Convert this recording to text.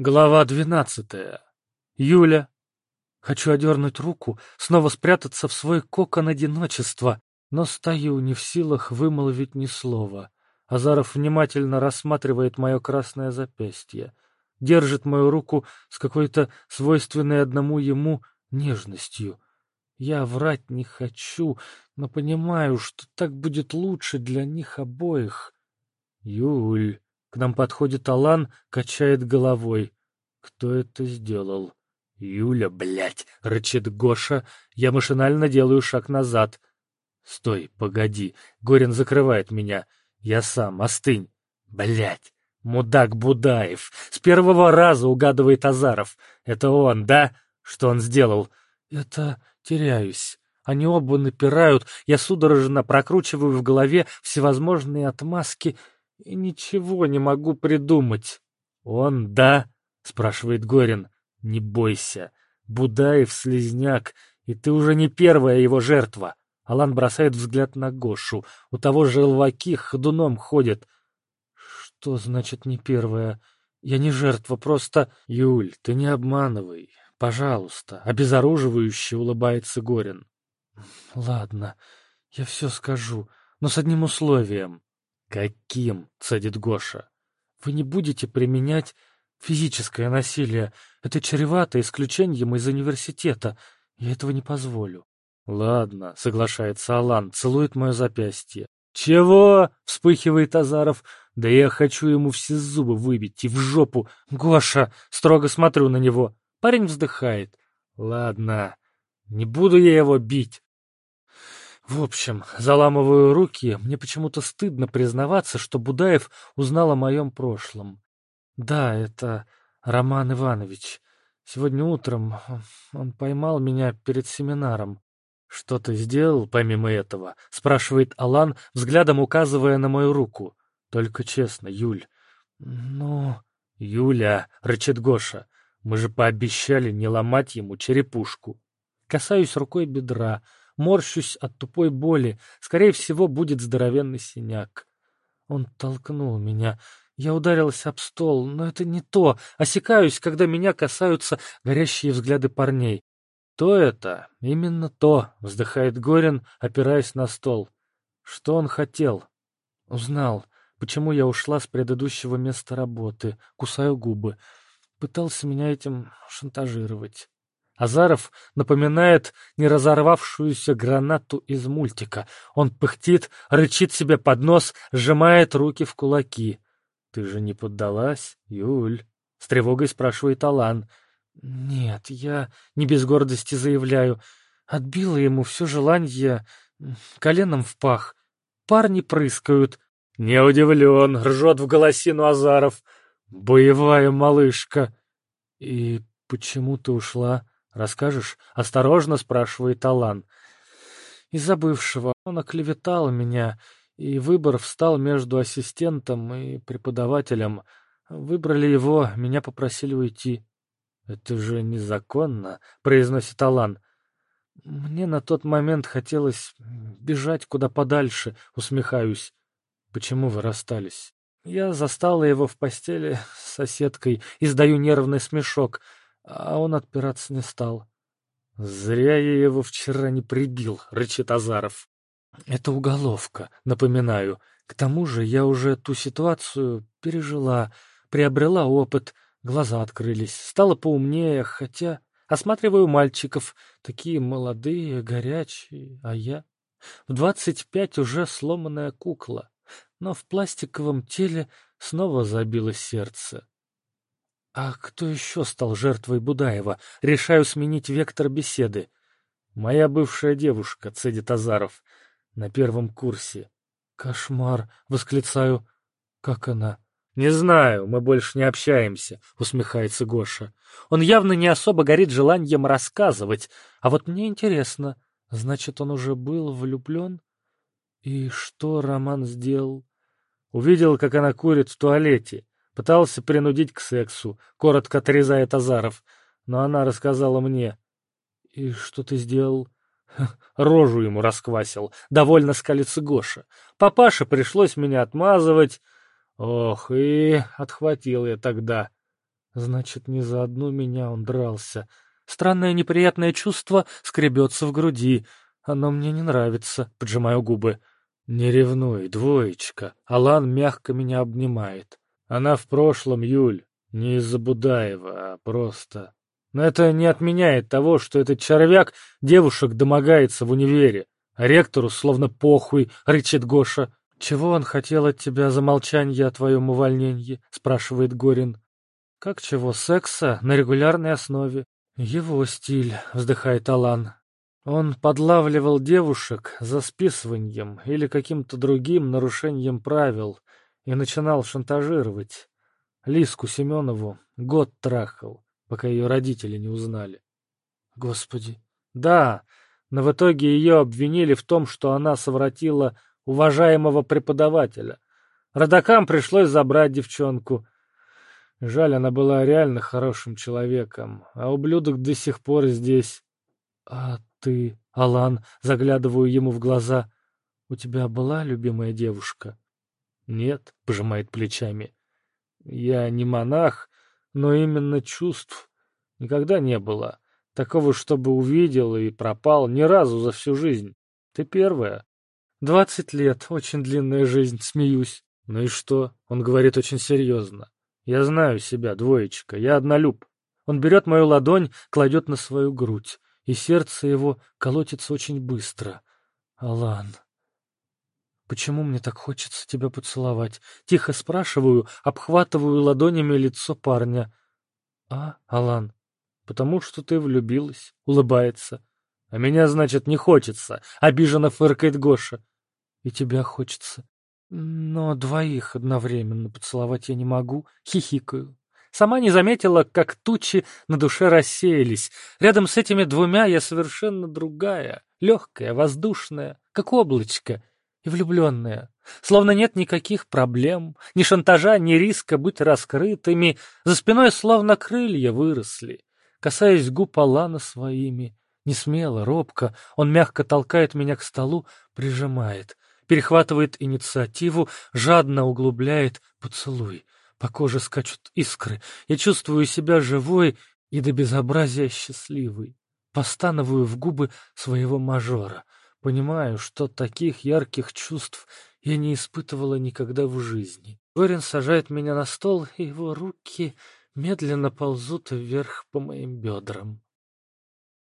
Глава двенадцатая. Юля. Хочу одернуть руку, снова спрятаться в свой кокон одиночества, но стою не в силах вымолвить ни слова. Азаров внимательно рассматривает мое красное запястье, держит мою руку с какой-то свойственной одному ему нежностью. Я врать не хочу, но понимаю, что так будет лучше для них обоих. Юль. К нам подходит Алан, качает головой. Кто это сделал? Юля, блядь, рычит Гоша. Я машинально делаю шаг назад. Стой, погоди. Горин закрывает меня. Я сам, остынь. Блядь. Мудак Будаев. С первого раза угадывает Азаров. Это он, да? Что он сделал? Это теряюсь. Они оба напирают. Я судорожно прокручиваю в голове всевозможные отмазки и ничего не могу придумать. Он, да? спрашивает Горин. Не бойся. Будаев слезняк, и ты уже не первая его жертва. Алан бросает взгляд на Гошу. У того желваки ходуном ходят. Что значит не первая? Я не жертва, просто... Юль, ты не обманывай. Пожалуйста. Обезоруживающе улыбается Горин. Ладно, я все скажу, но с одним условием. «Каким?» — цедит Гоша. «Вы не будете применять физическое насилие. Это чревато исключением из университета. Я этого не позволю». «Ладно», — соглашается Алан, целует мое запястье. «Чего?» — вспыхивает Азаров. «Да я хочу ему все зубы выбить и в жопу. Гоша!» — строго смотрю на него. Парень вздыхает. «Ладно, не буду я его бить. В общем, заламываю руки, мне почему-то стыдно признаваться, что Будаев узнал о моем прошлом. Да, это Роман Иванович. Сегодня утром он поймал меня перед семинаром. «Что ты сделал помимо этого?» — спрашивает Алан, взглядом указывая на мою руку. «Только честно, Юль». «Ну...» «Юля», — рычит Гоша, — «мы же пообещали не ломать ему черепушку». Касаюсь рукой бедра, Морщусь от тупой боли. Скорее всего, будет здоровенный синяк. Он толкнул меня. Я ударилась об стол, но это не то. Осекаюсь, когда меня касаются горящие взгляды парней. То это, именно то, вздыхает Горин, опираясь на стол. Что он хотел? Узнал, почему я ушла с предыдущего места работы, кусаю губы. Пытался меня этим шантажировать. Азаров напоминает неразорвавшуюся гранату из мультика. Он пыхтит, рычит себе под нос, сжимает руки в кулаки. «Ты же не поддалась, Юль?» — с тревогой спрашивает Алан. «Нет, я не без гордости заявляю. Отбила ему все желание коленом в пах. Парни прыскают». «Не удивлен», — ржет в голосину Азаров. «Боевая малышка». «И почему ты ушла?» «Расскажешь?» — осторожно спрашивает Алан. «Из-за бывшего. Он оклеветал меня, и выбор встал между ассистентом и преподавателем. Выбрали его, меня попросили уйти». «Это же незаконно», — произносит Алан. «Мне на тот момент хотелось бежать куда подальше», — усмехаюсь. «Почему вы расстались?» Я застала его в постели с соседкой, издаю нервный смешок — а он отпираться не стал. «Зря я его вчера не прибил», — рычит Азаров. «Это уголовка, напоминаю. К тому же я уже ту ситуацию пережила, приобрела опыт, глаза открылись, стала поумнее, хотя осматриваю мальчиков, такие молодые, горячие, а я в двадцать пять уже сломанная кукла, но в пластиковом теле снова забилось сердце. А кто еще стал жертвой Будаева? Решаю сменить вектор беседы. Моя бывшая девушка, цедит Азаров, на первом курсе. Кошмар, восклицаю. Как она? Не знаю, мы больше не общаемся, усмехается Гоша. Он явно не особо горит желанием рассказывать, а вот мне интересно, значит, он уже был влюблен? И что Роман сделал? Увидел, как она курит в туалете. Пытался принудить к сексу, коротко отрезает Азаров. Но она рассказала мне. «И что ты сделал?» Рожу ему расквасил. Довольно скалится Гоша. Папаше пришлось меня отмазывать. Ох, и отхватил я тогда. Значит, не за одну меня он дрался. Странное неприятное чувство скребется в груди. Оно мне не нравится, поджимаю губы. Не ревнуй, двоечка. Алан мягко меня обнимает. Она в прошлом, Юль, не из-за Будаева, а просто... Но это не отменяет того, что этот червяк девушек домогается в универе. А ректору словно похуй, рычит Гоша. «Чего он хотел от тебя за молчанье о твоем увольнении?» — спрашивает Горин. «Как чего? Секса на регулярной основе». «Его стиль», — вздыхает Алан. Он подлавливал девушек за списыванием или каким-то другим нарушением правил и начинал шантажировать. Лиску Семенову год трахал, пока ее родители не узнали. Господи. Да, но в итоге ее обвинили в том, что она совратила уважаемого преподавателя. Родакам пришлось забрать девчонку. Жаль, она была реально хорошим человеком, а ублюдок до сих пор здесь. А ты, Алан, заглядываю ему в глаза, у тебя была любимая девушка? Нет, пожимает плечами. Я не монах, но именно чувств никогда не было. Такого, чтобы увидел и пропал ни разу за всю жизнь. Ты первая. Двадцать лет, очень длинная жизнь, смеюсь. Ну и что? Он говорит очень серьезно. Я знаю себя, двоечка, я однолюб. Он берет мою ладонь, кладет на свою грудь, и сердце его колотится очень быстро. Алан, почему мне так хочется тебя поцеловать? Тихо спрашиваю, обхватываю ладонями лицо парня. А, Алан, потому что ты влюбилась, улыбается. А меня, значит, не хочется, обиженно фыркает Гоша. И тебя хочется. Но двоих одновременно поцеловать я не могу, хихикаю. Сама не заметила, как тучи на душе рассеялись. Рядом с этими двумя я совершенно другая, легкая, воздушная, как облачко, и влюбленная. Словно нет никаких проблем, ни шантажа, ни риска быть раскрытыми. За спиной словно крылья выросли. Касаясь губ Алана своими, не смело, робко, он мягко толкает меня к столу, прижимает, перехватывает инициативу, жадно углубляет поцелуй. По коже скачут искры. Я чувствую себя живой и до безобразия счастливой. Постановую в губы своего мажора. Понимаю, что таких ярких чувств я не испытывала никогда в жизни. Горин сажает меня на стол, и его руки медленно ползут вверх по моим бедрам.